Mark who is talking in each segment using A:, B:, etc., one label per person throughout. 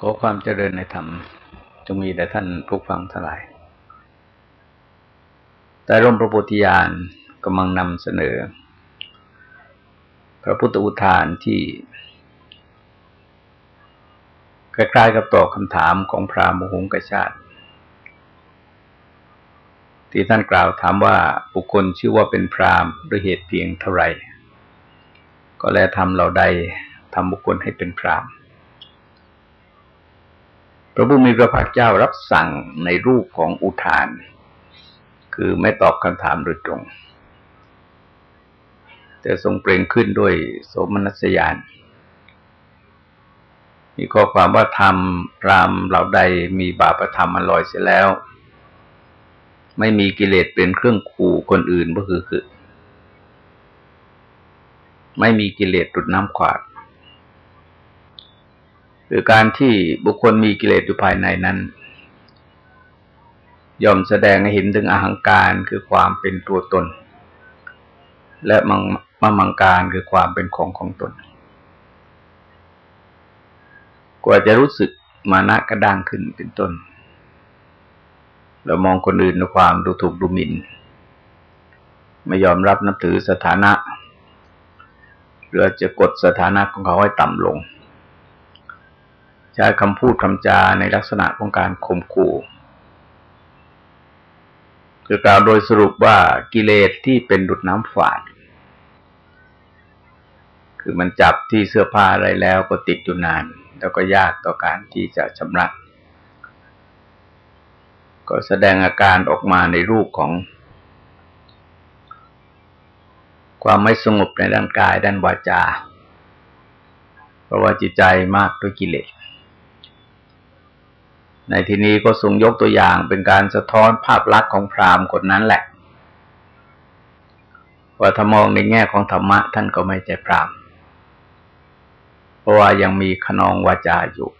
A: ขอความเจริญในธรรมจงมีแด่ท่านผู้ฟังทั้งหลาย แต่ร่มพระโพธิญาณกำลังนำเสนอ พระพุทธอุทานที่คล้ายๆกับตอบคำถามของพระมหุงกชาติ ที่ท่านกล่าวถามว่าบุคคลชื่อว่าเป็นพรามด้วยเหตุเพียงเท่าไรก็แล้วทำเราใดทำบุคคลให้เป็นพราม พระผู้มีพระภาคเจ้ารับสั่งในรูปของอุทาน คือไม่ตอบคำถามโดยตรง แต่ทรงเปล่งขึ้นด้วยโสมนัสยาน มีข้อความว่าทำพรามเหล่าใดมีบาปธรรมมันลอยเสียแล้ว ไม่มีกิเลสเป็นเครื่องขู่คนอื่นก็คือคือ ไม่มีกิเลสดุดน้ำขวาด คือการที่บุคคลมีกิเลสอยู่ภายในนั้น ย่อมแสดงให้เห็นถึงอหังการคือความเป็นตัวตน และมังมมังการคือความเป็นของของตน กว่าจะรู้สึกมานะกระด้างขึ้นเป็นต้น เรามองคนอื่นในความดูถูกดูหมิ่น ไม่ยอมรับนับถือสถานะหรือจะกดสถานะของเขาให้ต่ำลง ใช้คำพูดคำจาในลักษณะของการข่มขู่คือกล่าวโดยสรุปว่ากิเลสที่เป็นดุดน้ำฝาด คือมันจับที่เสื้อผ้าอะไรแล้วก็ติดอยู่นาน แล้วก็ยากต่อการที่จะชำระ ก็แสดงอาการออกมาในรูปของ ความไม่สงบในด้านกายด้านวาจา เพราะว่าจิตใจมากด้วยกิเลส ในที่นี้ก็ทรงยกตัวอย่างเป็นการสะท้อนภาพลักษณ์ของพราหมณ์คนนั้นแหละ ว่าถ้ามองในแง่ของธรรมะท่านก็ไม่ใช่พราหมณ์เพราะว่ายังมีขนองวาจาอยู่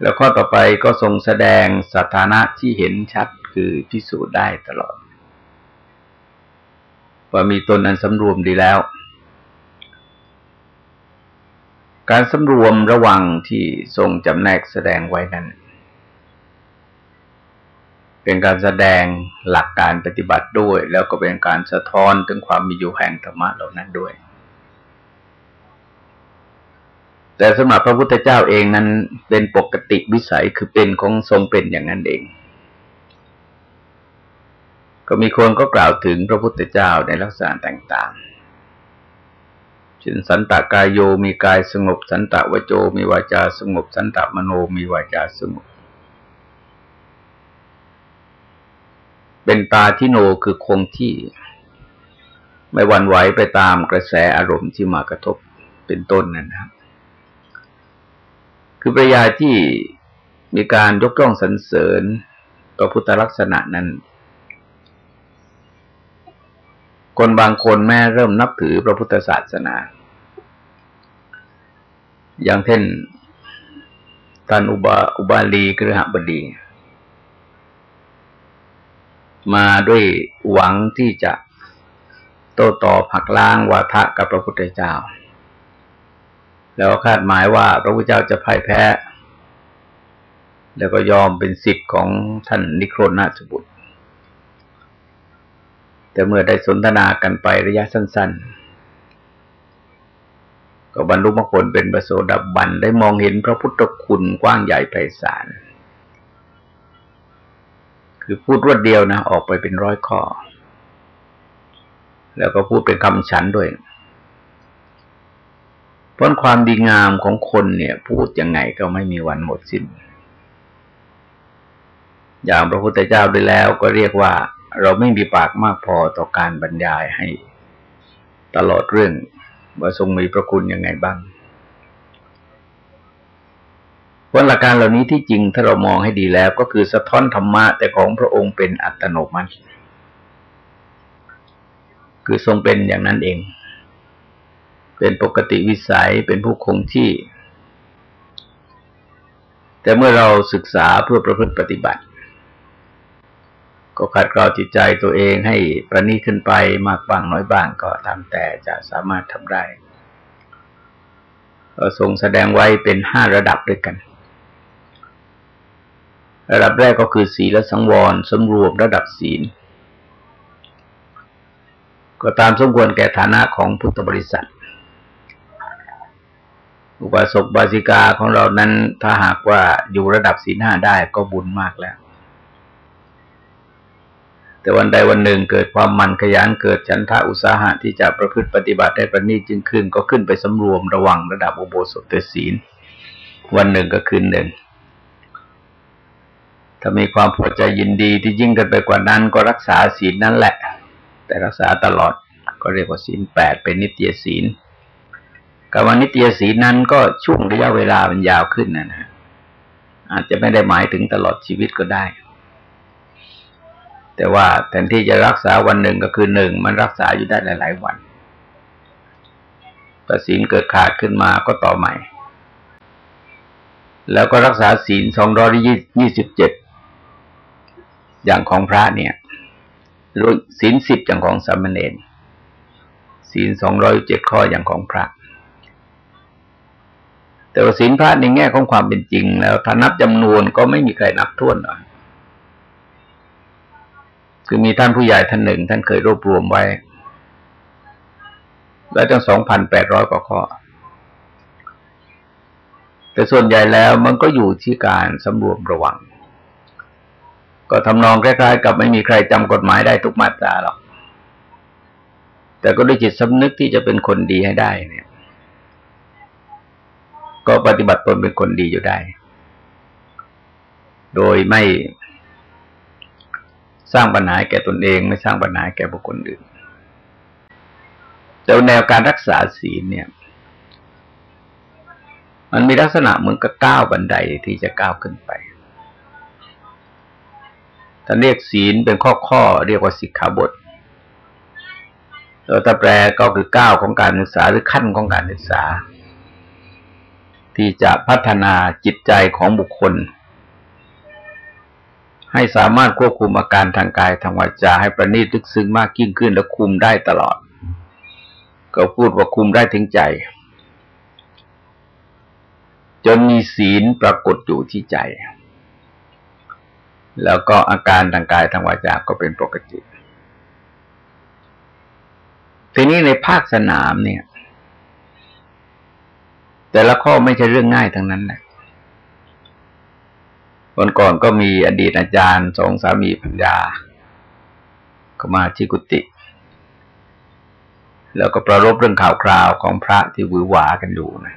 A: แล้วข้อต่อไปก็ทรงแสดงสถานะที่เห็นชัดคือพิสูจน์ได้ตลอด ว่ามีตนอันสำรวมดีแล้ว การสำรวมระวังที่ทรงจำแนกแสดงไว้นั้น เป็นการแสดงหลักการปฏิบัติด้วย แล้วก็เป็นการสะท้อนถึงความมีอยู่แห่งธรรมะเหล่านั้นด้วย แต่สำหรับพระพุทธเจ้าเองนั้นเป็นปกติวิสัยคือเป็นของทรงเป็นอย่างนั้นเอง ก็มีคนก็กล่าวถึงพระพุทธเจ้าในลักษณะต่าง ๆ เช่นสันตกายโยมีกายสงบ สันตวโจมีวาจาสงบ สันตมโนมีวาจาสงบ เป็นตาที่โนคือคงที่ ไม่หวั่นไหวไปตามกระแสอารมณ์ที่มากระทบเป็นต้นนั่นนะครับ คือปริยาที่มีการยกย่องสรรเสริญพระพุทธลักษณะนั้น คนบางคนแม่เริ่มนับถือพระพุทธศาสนา อย่างเช่นท่านอุบาอุบาลีกฤหบดี มาด้วยหวังที่จะโต้ตอบผักล้างวาทะกับพระพุทธเจ้า แล้วคาดหมายว่าพระพุทธเจ้าจะพ่ายแพ้ แล้วก็ยอมเป็นสิทธิ์ของท่านนิโครนาชบุตร แต่เมื่อได้สนทนากันไประยะสั้น ๆ ก็บรรลุมรรคผลเป็นประโสดับบันได้มองเห็นพระพุทธคุณกว้างใหญ่ไพศาลคือพูดรวดเดียวนะ ออกไปเป็นร้อยข้อ แล้วก็พูดเป็นคำฉันด้วยเพราะความดีงามของคนเนี่ย พูดยังไงก็ไม่มีวันหมดสิ้น อย่างพระพุทธเจ้าได้แล้วก็เรียกว่า เราไม่มีปากมากพอต่อการบรรยายให้ตลอดเรื่อง ว่าทรงมีพระคุณยังไงบ้างผลหลักการเหล่านี้ที่จริงถ้าเรามองให้ดีแล้วก็คือสะท้อนธรรมะแต่ของพระองค์เป็นอัตโนมัติ คือทรงเป็นอย่างนั้นเอง เป็นปกติวิสัยเป็นผู้คงที่ แต่เมื่อเราศึกษาเพื่อประพฤติปฏิบัติ ก็ขัดเกลาจิตใจตัวเองให้ประนีขึ้นไปมากบ้างน้อยบ้างก็ตามแต่จะสามารถทำได้ทรงแสดงไว้เป็นห้าระดับด้วยกัน ระดับแรกก็คือศีลสังวรสมรวมระดับศีล ก็ตามสมควรแก่ฐานะของพุทธบริษัท อุปสกบาสิกาของเรานั้นถ้าหากว่าอยู่ระดับศีลห้าได้ก็บุญมากแล้ว แต่วันใดวันหนึ่งเกิดความมันขยันเกิดฉันทะอุตสาหะที่จะประพฤติปฏิบัติได้ประณีตจึงขึ้น ก็ขึ้นไปสำรวมระวังระดับอุโบสถศีล วันหนึ่งก็คืนหนึ่งถ้ามีความพอใจยินดีที่ยิ่งกันไปกว่านั้นก็รักษาศีลนั่นแหละ แต่รักษาตลอดก็เรียกว่าศีลแปดเป็นนิตยศีลกับวันนิตยศีลนั้นก็ช่วงระยะเวลามันยาวขึ้นนะนะอาจจะไม่ได้หมายถึงตลอดชีวิตก็ได้ แต่ว่าแทนที่จะรักษาวันหนึ่งก็คือหนึ่งมันรักษาอยู่ได้หลาย ๆ วันถ้าศีลเกิดขาดขึ้นมาก็ต่อใหม่ แล้วก็รักษาศีลสองร้อยยี่สิบเจ็ดอย่างของพระเนี่ยศีลสิบอย่างของสามเณรศีลสองร้อยเจ็ดข้ออย่างของพระ แต่ว่าศีลพระในแง่ของความเป็นจริง แล้วถ้านับจำนวนก็ไม่มีใครนับท้วนหรอก คือมีท่านผู้ใหญ่ท่านหนึ่ง ท่านเคยรวบรวมไว้ แล้วตั้งสองพันแปดร้อยกว่าข้อ แต่ส่วนใหญ่แล้วมันก็อยู่ที่การสำรวมระวัง ก็ทำนองคล้ายๆ กับไม่มีใครจำกฎหมายได้ทุกมาตราหรอก แต่ก็ด้วยจิตสำนึกที่จะเป็นคนดีให้ได้เนี่ย ก็ปฏิบัติตนเป็นคนดีอยู่ได้ โดยไม่ สร้างปัญหาแก่ตนเอง ไม่สร้างปัญหาแก่บุคคลอื่น แต่แนวการรักษาศีลเนี่ย มันมีลักษณะเหมือนกับก้าวบันไดที่จะก้าวขึ้นไปถ้าเรียกศีลเป็นข้อข้อเรียกว่าสิกขาบทแล้วถ้าแปลก็คือก้าวของการศึกษาหรือขั้นของการศึกษา ที่จะพัฒนาจิตใจของบุคคล ให้สามารถควบคุมอาการทางกายทางวาจาให้ประณีตลึกซึ้งมากยิ่งขึ้นและคุมได้ตลอด ก็พูดว่าคุมได้ถึงใจ จนมีศีลปรากฏอยู่ที่ใจ แล้วก็อาการทางกายทางวาจาก็เป็นปกติ ทีนี้ในภาคสนามเนี่ย แต่ละข้อไม่ใช่เรื่องง่ายทั้งนั้นแหละ วันก่อนก็มีอดีตอาจารย์สองสามีพัญญาก็มาที่กุฏิแล้วก็ประรบเรื่องข่าวคราวของพระที่วือหวากันอยู่นะ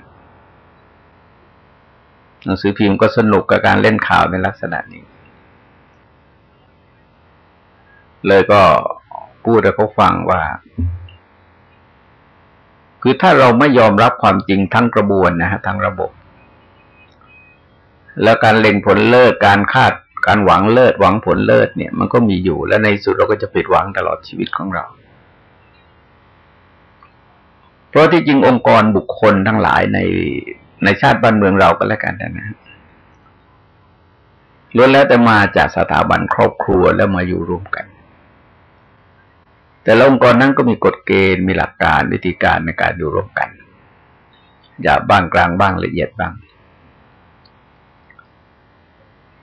A: หนังสือพิมพ์ก็สนุกกับการเล่นข่าวในลักษณะนี้ เลยก็พูดให้เขาฟังว่า คือถ้าเราไม่ยอมรับความจริงทั้งกระบวนนะฮะทั้งระบบ แล้วการเล็งผลเลิศการคาดการหวังเลิศหวังผลเลิศเนี่ย มันก็มีอยู่และในสุดเราก็จะผิดหวังตลอดชีวิตของเรา เพราะที่จริงองค์กรบุคคลทั้งหลายในในชาติบ้านเมืองเราก็แล้วกันนะล้วนแล้วแต่มาจากสถาบันครอบครัวแล้วมาอยู่รวมกัน แต่ละองค์กรนั้นก็มีกฎเกณฑ์มีหลักการวิธีการในการอยู่ร่วมกัน อย่าบ้างกลางบ้างละเอียดบ้าง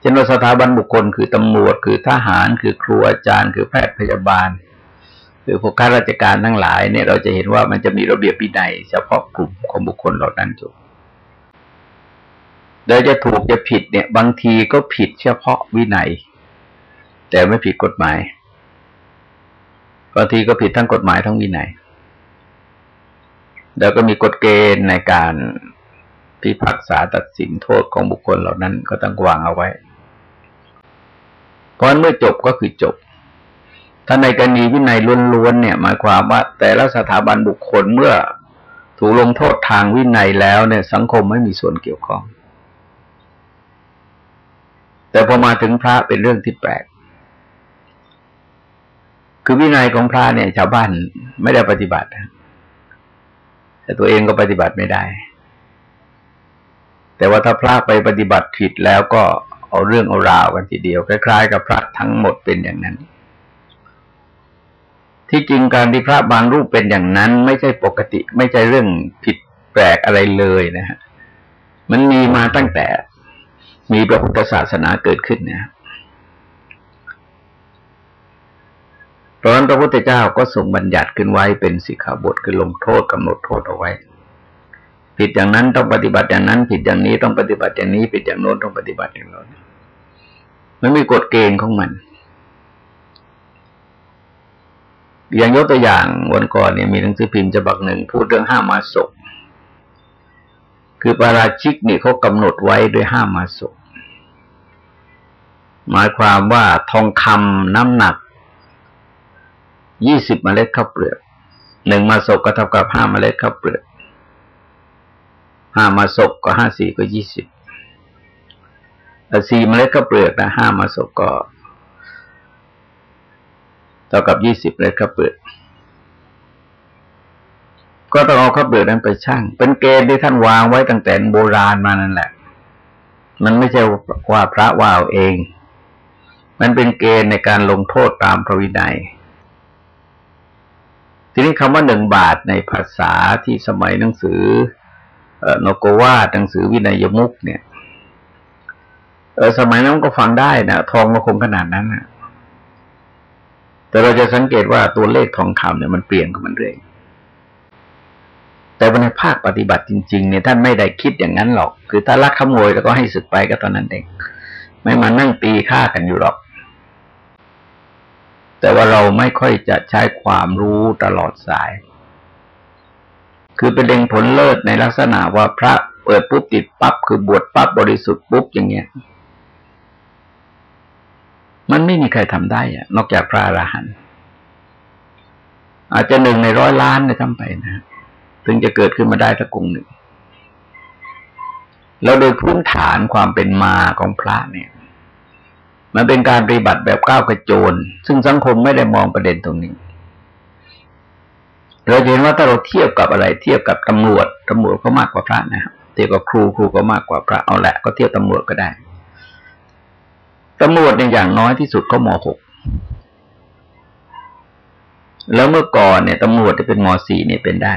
A: ช่นว่าสถาบันบุคคลคือตำรวจคือทหาร คือครูอาจารย์ คือแพทย์พยาบาล คือพวกข้าราชการทั้งหลายเนี่ยเราจะเห็นว่ามันจะมีระเบียบวินัยเฉพาะกลุ่มของบุคคลเหล่านั้นอยู่โดยจะถูกจะผิดเนี่ย บางทีก็ผิดเฉพาะวินัย แต่ไม่ผิดกฎหมายบางทีก็ผิดทั้งกฎหมายทั้งวินัยแล้วก็มีกฎเกณฑ์ในการพิพากษาตัดสินโทษของบุคคลเหล่านั้นก็ต้องวางเอาไว้ ราะเมื่อจบก็คือจบ ถ้าในกรณีวินัยล้วนๆเนี่ยหมายความว่า แต่ละสถาบันบุคคลเมื่อถูกลงโทษทางวินัยแล้วเนี่ยสังคมไม่มีส่วนเกี่ยวข้อง แต่พอมาถึงพระเป็นเรื่องที่แปลก คือวินัยของพระเนี่ยชาวบ้านไม่ได้ปฏิบัติ แต่ตัวเองก็ปฏิบัติไม่ได้ แต่ว่าถ้าพระไปปฏิบัติผิดแล้วก็ เอาเรื่องเอาราวกันทีเดียวคล้ายๆ กับพระทั้งหมดเป็นอย่างนั้น ที่จริงการที่พระบางรูปเป็นอย่างนั้น ไม่ใช่ปกติ ไม่ใช่เรื่องผิดแปลกอะไรเลยนะฮะมันมีมาตั้งแต่มีพระพุทธศาสนาเกิดขึ้นเนี่ยตอนพระพุทธเจ้าก็ทรงบัญญัติขึ้นไว้เป็นสิกขาบทคือลงโทษกำหนดโทษเอาไว้ ผิดอย่างนั้นต้องปฏิบัติอย่างนั้น ผิดอย่างนี้ต้องปฏิบัติอย่างนี้ผิดอย่างโน้นต้องปฏิบัติอย่างโน้น มันมีกฎเกณฑ์ของมัน อย่างยกตัวอย่างวันก่อนเนี่ยมีหนังสือพิมพ์ฉบับหนึ่งพูดเรื่องห้ามาศกคือปาราชิกนี่เขากำหนดไว้ด้วยห้ามาศกหมายความว่าทองคำน้ำหนักยี่สิบเมล็ดข้าวเปลือกหนึ่งมาศกก็เท่ากับห้าเมล็ดข้าวเปลือกห้ามาศกก็ห้าสี่ก็ยี่สิบ สี่เมล็ดข้าวเปลือกนะห้ามาศกก็เท่ากับยี่สิบเมล็ดข้าวเปลือกก็ต้องเอาข้าวเปลือกนั้นไปชั่ง เป็นเกณฑ์ที่ท่านวางไว้ตั้งแต่โบราณมานั่นแหละ มันไม่ใช่ว่าพระว่าเอาเอง มันเป็นเกณฑ์ในการลงโทษตามพระวินัย ทีนี้คำว่าหนึ่งบาทในภาษาที่สมัยหนังสือนโกวาหนังสือวินัยมุกเนี่ย เออสมัยนั้นก็ฟังได้นะทองก็คงขนาดนั้นนะแต่เราจะสังเกตว่าตัวเลขทองคำเนี่ยมันเปลี่ยนกับมันเรื่อยแต่ในภาคปฏิบัติจริงๆเนี่ยท่านไม่ได้คิดอย่างนั้นหรอก คือถ้าลักขโมยแล้วก็ให้สึกไปก็ตอนนั้นเองไม่มานั่งตีฆ่ากันอยู่หรอก แต่ว่าเราไม่ค่อยจะใช้ความรู้ตลอดสาย คือเป็นเด็งผลเลิศในลักษณะว่าพระเปิดปุ๊บติดปั๊บคือบวชปั๊บบริสุทธิ์ปุ๊บอย่างเงี้ย มันไม่มีใครทำได้อะนอกจากพระอรหันต์อาจจะหนึ่งในร้อยล้านเลยทำไปนะถึงจะเกิดขึ้นมาได้สักกลุ่มหนึ่ง แล้วโดยพื้นฐานความเป็นมาของพระเนี่ย มันเป็นการปฏิบัติแบบก้าวกระโจน ซึ่งสังคมไม่ได้มองประเด็นตรงนี้ เราเห็นว่าถ้าเราเทียบกับอะไร เทียบกับตำรวจตำรวจก็มากกว่าพระนะครับเทียบกับครูครูก็มากกว่าพระเอาแหละ ก็เทียบตำรวจก็ได้ ตำรวจในอย่างน้อยที่สุดก็มหกแล้วเมื่อก่อนเนี่ยตำรวจที่เป็นมสี่เนี่ยเป็นได้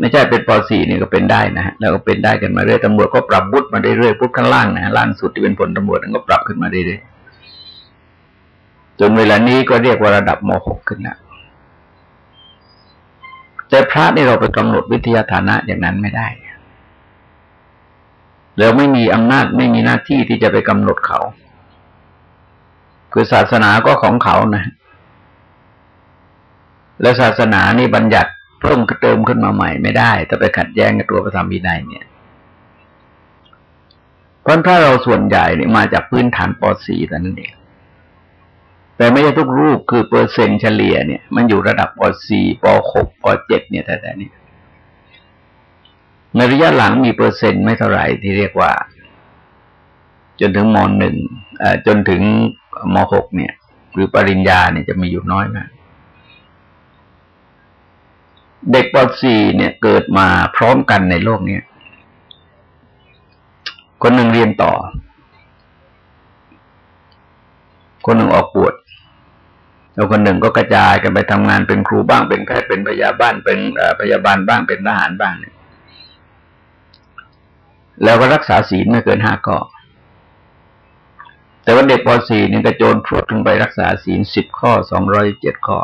A: ไม่ใช่เป็นป .4 นี่ยก็เป็นได้นะฮะแล้วก็เป็นได้กันมาเรื่อยตำรวจก็ปรับบุตรมาเรื่อยๆพุทข้างล่างนะล่างสุดที่เป็นผลตำรวจก็ปรับขึ้นมาเรื่อยๆจนเวลานี้ก็เรียกว่าระดับม .6 ขึ้นแล้วแต่พระนี่เราไปกำหนดวิทยาฐานะอย่างนั้นไม่ได้ แล้วไม่มีอำนาจไม่มีหน้าที่ที่จะไปกำหนดเขา คือศาสนาก็ของเขานะ และศาสนานี่บัญญัติเพิ่มเติมขึ้นมาใหม่ไม่ได้แต่ไปขัดแย้งกับตัวพระธรรมวินัยเนี่ยเพราะถ้าเราส่วนใหญ่เนี่ยมาจากพื้นฐานป .4 แต่นั้นเองแต่ไม่ใช่ทุกรูปคือเปอร์เซ็นต์เฉลี่ยเนี่ย มันอยู่ระดับป .4 ป .6 ป .7 เนี่ยแต่แต่นี้ ในระยะหลังมีเปอร์เซ็นต์ไม่เท่าไหร่ที่เรียกว่า จนถึงมหนึ่งจนถึงมหกเนี่ย หรือปริญญาเนี่ยจะมีอยู่น้อยมากเด็กป .4 เนี่ยเกิดมาพร้อมกันในโลกนี้คนหนึ่งเรียนต่อ คนหนึ่งออกปวดแล้วคนหนึ่งก็กระจายกันไปทำงานเป็นครูบ้างเป็นแพทย์เป็นพยาบาลเป็นพยาบาลบ้างเป็นทหารบ้างเนี่ย แล้วก็รักษาศีลไม่เกินห้าข้อแต่ว่าเด็กป .4 เนี่ยกระโจนพรวดถึงไปรักษาศีลสิบข้อสองร้อยเจ็ดข้อ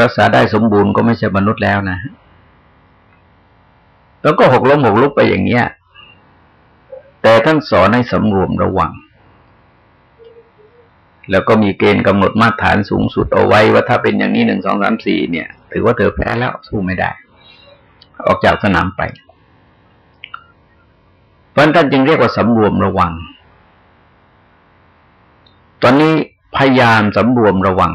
A: รักษาได้สมบูรณ์ก็ไม่ใช่มนุษย์แล้วนะ แล้วก็หกล้มหกลุกไปอย่างเงี้ย แต่ท่านสอนให้สำรวมระวัง แล้วก็มีเกณฑ์กำหนดมาตรฐานสูงสุดเอาไว้ว่าถ้าเป็นอย่างนี้หนึ่งสองสามสี่เนี่ย ถือว่าเธอแพ้แล้วสู้ไม่ได้ ออกจากสนามไป เพราะท่านจึงเรียกว่าสำรวมระวัง ตอนนี้พยายามสำรวมระวัง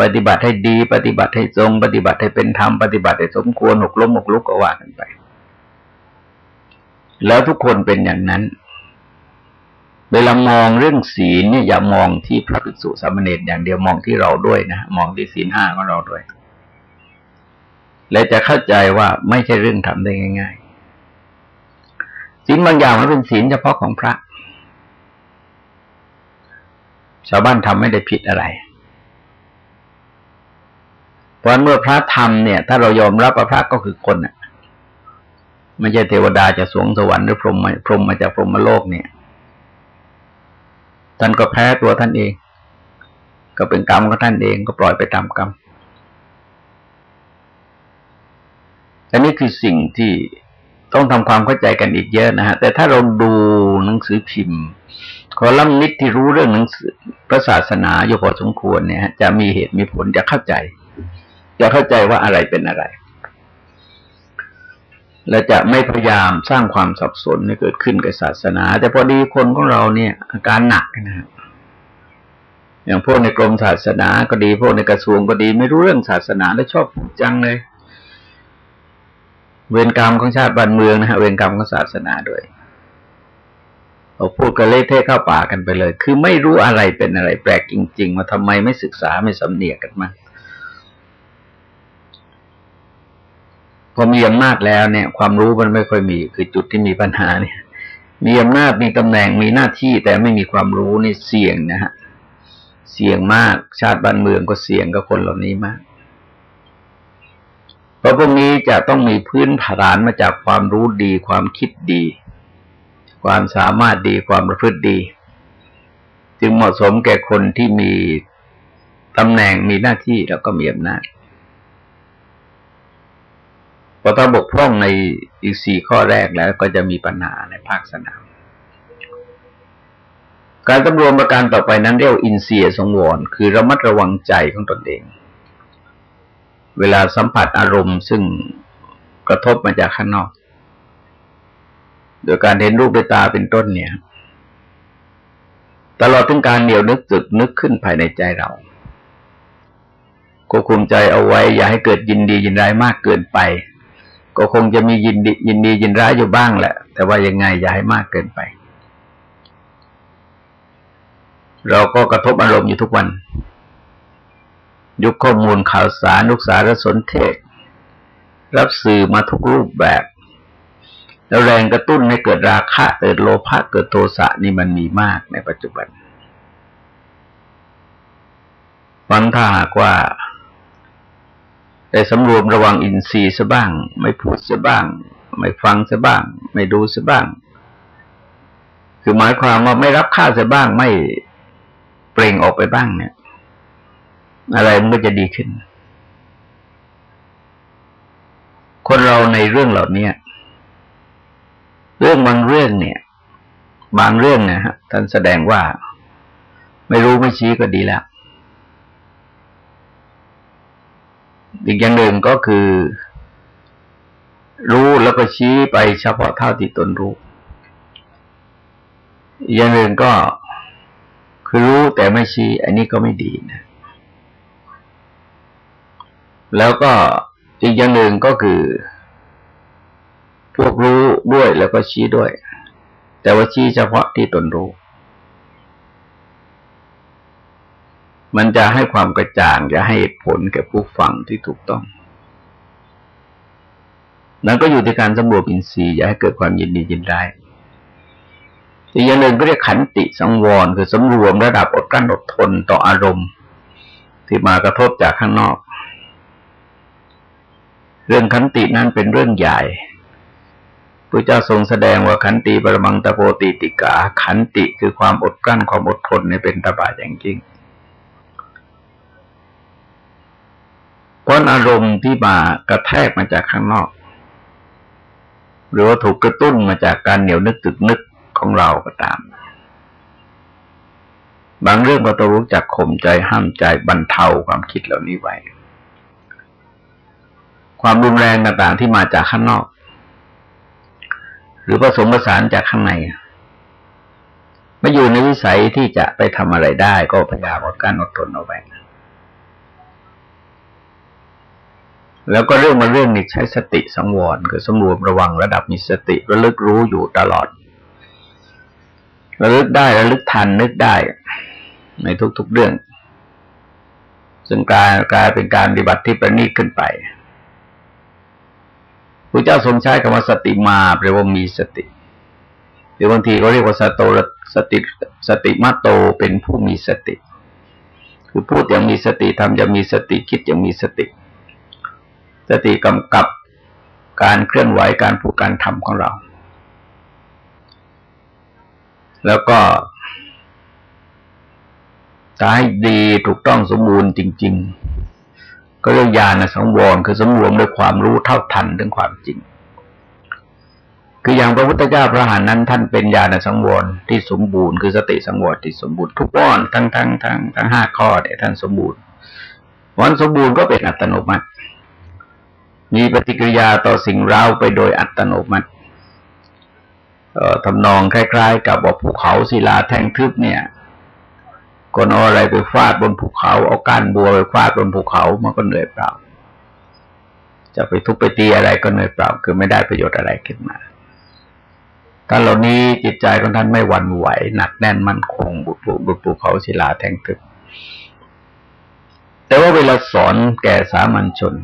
A: ปฏิบัติให้ดี ปฏิบัติให้ทรง ปฏิบัติให้เป็นธรรม ปฏิบัติให้สมควรหกล้มหกลุกก็ว่ากันไป แล้วทุกคนเป็นอย่างนั้น เวลามองเรื่องศีลเนี่ยอย่ามองที่พระภิกษุสามเณรอย่างเดียวมองที่เราด้วยนะ มองที่ศีลห้าของเราด้วย และจะเข้าใจว่าไม่ใช่เรื่องทำได้ง่ายๆ ศีลบางอย่างมันเป็นศีลเฉพาะของพระ ชาวบ้านทำไม่ได้ผิดอะไร เพราะเมื่อพระธรรมเนี่ย ถ้าเรายอมรับว่าพระก็คือคนน่ะไม่ใช่เทวดาจะสวงสวรรค์หรือพรหมพรหมมาจากพรหมโลกเนี่ย ท่านก็แพ้ตัวท่านเอง ก็เป็นกรรมของท่านเองก็ปล่อยไปตามกรรมอันนี้คือสิ่งที่ ต้องทำความเข้าใจกันอีกเยอะนะฮะแต่ถ้าเราดูหนังสือพิมพ์คอลัมนิสที่รู้เรื่องหนังสือพระศาสนาอยู่พอสมควรเนี่ยจะมีเหตุมีผลจะเข้าใจ จะเข้าใจว่าอะไรเป็นอะไรและจะไม่พยายามสร้างความสับสนให้เกิดขึ้นกับศาสนา แต่พอดีคนของเราเนี่ย อาการหนักนะครับอย่างพวกในกรมศาสนาก็ดีพวกในกระทรวงก็ดี ไม่รู้เรื่องศาสนาและชอบจังเลย เวรกรรมของชาติบ้านเมืองนะฮะเวรกรรมของศาสนาด้วยเราพูดกันเละเทะเข้าป่ากันไปเลย คือไม่รู้อะไรเป็นอะไร แปลกจริง ๆ ว่าทำไมไม่ศึกษาไม่สำเนียกกันมาพอมีอำนาจแล้วเนี่ย ความรู้มันไม่ค่อยมี คือจุดที่มีปัญหาเนี่ย มีอำนาจมีตำแหน่งมีหน้าที่แต่ไม่มีความรู้นี่เสี่ยงนะฮะเสี่ยงมากชาติบ้านเมืองก็เสี่ยงกับคนเหล่านี้มาก ราะพวกนี้จะต้องมีพื้นฐานมาจากความรู้ดี ความคิดดี ความสามารถดีความประพฤติดี จึงเหมาะสมแก่คนที่มีตำแหน่งมีหน้าที่แล้วก็มีอำนาจพอถ้าบกพร่องในอีกสี่ข้อแรกแล้วก็จะมีปัญหาในภาคสนาม การตำรวจประการต่อไปนั้นเรียกอินเสียสงวน คือระมัดระวังใจของตนเอง เวลาสัมผัสอารมณ์ซึ่งกระทบมาจากข้างนอก โดยการเห็นรูปด้วยตาเป็นต้นเนี่ย ตลอดถึงการเหนียวนึกจุดนึกขึ้นภายในใจเราควบคุมใจเอาไว้ อย่าให้เกิดยินดียินร้ายมากเกินไป ก็คงจะมียินดียินดียินร้ายอยู่บ้างแหละ แต่ว่ายังไงอย่าให้มากเกินไป เราก็กระทบอารมณ์อยู่ทุกวัน ยุคข้อมูลข่าวสารลูกสารสนเทศ รับสื่อมาทุกรูปแบบ แล้วแรงกระตุ้นให้เกิดราคะ เกิดโลภะเกิดโทสะนี่มันมีมากในปัจจุบันฟังถ้าหากว่าได้สำรวมระวังอินทรีย์ซะบ้าง ไม่พูดซะบ้าง ไม่ฟังซะบ้าง ไม่ดูซะบ้าง คือหมายความว่าไม่รับค่าซะบ้างไม่เปล่งออกไปบ้างเนี่ย อะไรมันก็จะดีขึ้น คนเราในเรื่องเหล่านี้เรื่องบางเรื่องเนี่ย บางเรื่องนะฮะท่านแสดงว่า ไม่รู้ไม่ชี้ก็ดีแล้ว อีกอย่างหนึ่งก็คือ รู้แล้วก็ชี้ไปเฉพาะเท่าที่ตนรู้ อีกอย่างหนึ่งก็คือรู้แต่ไม่ชี้ อันนี้ก็ไม่ดีนะ แล้วก็อีกอย่างหนึ่งก็คือ พวกรู้ด้วยแล้วก็ชี้ด้วย แต่ว่าชี้เฉพาะที่ตนรู้ มันจะให้ความกระจ่างจะให้ผลแก่ผู้ฟังที่ถูกต้องนั้นก็อยู่ที่การสำรวจอินทรีย์อย่าให้เกิดความยินดียินร้ายอีกอย่างหนึ่งก็เรียกขันติสังวรคือสำรวมระดับอดกั้นอดทนต่ออารมณ์ ที่มากระทบจากข้างนอก เรื่องขันตินั้นเป็นเรื่องใหญ่พระเจ้าทรงแสดงว่าขันติปรมังตะโพติติกา ขันติคือความอดกลั้นความอดทนในเป็นตบะอย่างจริงเพราะอารมณ์ที่มากระแทกมาจากข้างนอก หรือว่าถูกกระตุ้นมาจากการเหนียวนึกตึกนึกของเราก็ตาม บางเรื่องเราต้องรู้จักข่มใจห้ามใจบรรเทาความคิดเหล่านี้ไว้ ความรุนแรงต่างๆที่มาจากข้างนอก หรือผสมผสานจากข้างในมาอยู่ในวิสัยที่จะไปทำอะไรได้ ก็พยายามอดกั้นอดทนเอาไว้แล้วก็เรื่องมาเรื่องนี้ใช้สติสังวรคือสำรวมระวังระดับมีสติระลึกรู้อยู่ตลอด ระลึกได้ระลึกทันนึกได้ ในทุกๆเรื่อง ซึ่งกายกลายเป็นการปฏิบัติที่ประณีตขึ้นไป ระเจ้าทรงใช้คำว่าสติมาแปลว่ามีสติ หรือบางทีเขาเรียกว่าสตโตสติสติมาโตเป็นผู้มีสติ คือพูดอย่างมีสติทำอย่างมีสติคิดอย่างมีสติ สติกำกับการเคลื่อนไหวการพูดการทำของเรา แล้วก็ถ้าให้ดีถูกต้องสมบูรณ์จริง ๆ ก็เรื่องญาณสังวรคือสมรวมด้วยความรู้เท่าทันเรื่องความจริง คืออย่างพระพุทธเจ้าพระหานั้น ท่านเป็นญาณสังวรที่สมบูรณ์คือสติสังวรที่สมบูรณ์ทุกว้อนทั้งทั้งทั้งทั้งห้าข้อเนี่ยท่านสมบูรณ์วันสมบูรณ์ก็เป็นอัตโนมัติ มีปฏิกิริยาต่อสิ่งเร้าไปโดยอัตโนมัติทำนองคล้าย ๆ กับว่าภูเขาศิลาแท่งทึบเนี่ย คนเอาอะไรไปฟาดบนภูเขา เอาก้านบัวไปฟาดบนภูเขา มันก็เหนื่อยเปล่า จะไปทุบไปตีอะไรก็เหนื่อยเปล่า คือไม่ได้ประโยชน์อะไรขึ้นมาท่านเหล่านี้จิตใจของท่านไม่หวั่นไหว หนักแน่นมั่นคง บุตรบุภูเขาศิลาแทงทึบแต่ว่าเวลาสอนแก่สามัญชน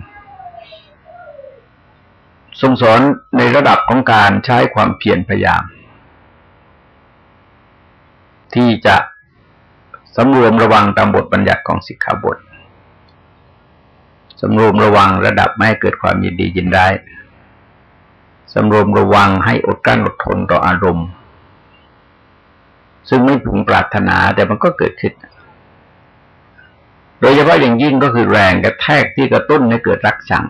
A: ทรงสอนในระดับของการใช้ความเพียรพยายาม ที่จะ สำรวมระวังตามบทบัญญัติของสิกขาบทสำรวมระวังระดับไม่ให้เกิดความยินดียินได้สำรวมระวังให้อดกลั้นอดทนต่ออารมณ์ ซึ่งไม่ผงปรารถนาแต่มันก็เกิดขึ้น โดยเฉพาะอย่างยิ่งก็คือแรงกระแทกที่กระตุ้นให้เกิดรักชัง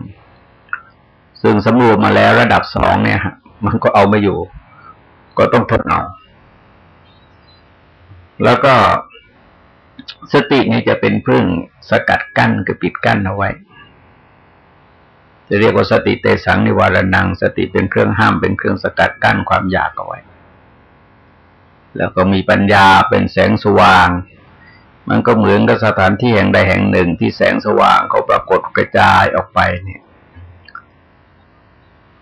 A: ซึ่งสำรวมมาแล้วระดับสองเนี่ยมันก็เอาไม่อยู่ ก็ต้องทนเอาแล้วก็ สตินี่จะเป็นพึ่งสกัดกั้นคือปิดกั้นเอาไว้ จะเรียกว่าสติเตสังนิวารนัง สติเป็นเครื่องห้ามเป็นเครื่องสกัดกั้นความอยากเอาไว้ แล้วก็มีปัญญาเป็นแสงสว่าง มันก็เหมือนกับสถานที่แห่งใดแห่งหนึ่งที่แสงสว่างเขาปรากฏกระจายออกไปเนี่ย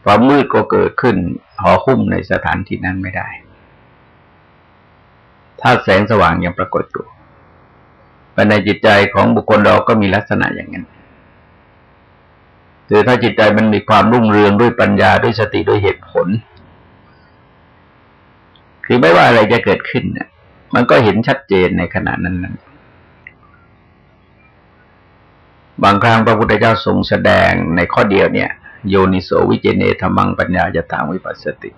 A: ความมืดก็เกิดขึ้นห่อคุ้มในสถานที่นั้นไม่ได้ ถ้าแสงสว่างยังปรากฏอยู่ ภายในจิตใจของบุคคลเราก็มีลักษณะอย่างนั้นคือถ้าจิตใจมันมีความรุ่งเรืองด้วยปัญญาด้วยสติด้วยเหตุผล คือไม่ว่าอะไรจะเกิดขึ้นเนี่ยมันก็เห็นชัดเจนในขณะนั้นนั้นบางครั้งพระพุทธเจ้าทรงแสดงในข้อเดียวเนี่ย โยนิโสวิเจเนธรรมังปัญญาจะตามวิปัสสติ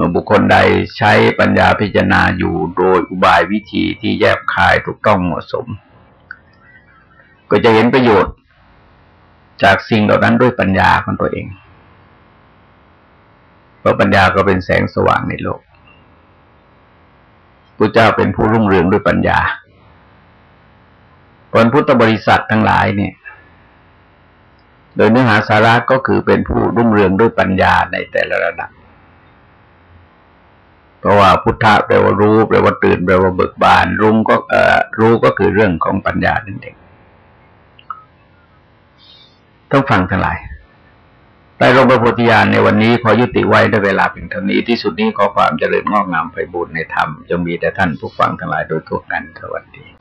A: มื่อบุคคลใดใช้ปัญญาพิจารณาอยู่โดยอุบายวิธีที่แยบคายถูกต้องเหมาะสม ก็จะเห็นประโยชน์ จากสิ่งเหล่านั้นด้วยปัญญาของตัวเอง เพราะปัญญาก็เป็นแสงสว่างในโลกพระเจ้าเป็นผู้รุ่งเรืองด้วยปัญญาคนพุทธบริษัททั้งหลายเนี่ย โดยเนื้อหาสาระก็คือเป็นผู้รุ่งเรืองด้วยปัญญาในแต่ละระดับ เพราะว่าพุทธะแปลว่ารู้แปลว่าตื่นแปลว่าเบิกบานรุ่งก็เอ่อรู้ก็คือเรื่องของปัญญานั่นเองต้องฟังทั้งหลายใต้รงพระโพธิญาณในวันนี้ขอยุติไว้ด้วยเวลาเพียงเท่านี้ที่สุดนี้ขอความเจริญงอกงามไปบุญในธรรมจงมีแต่ท่านผู้ฟังทั้งหลายโดยทั่วกันสวัสดี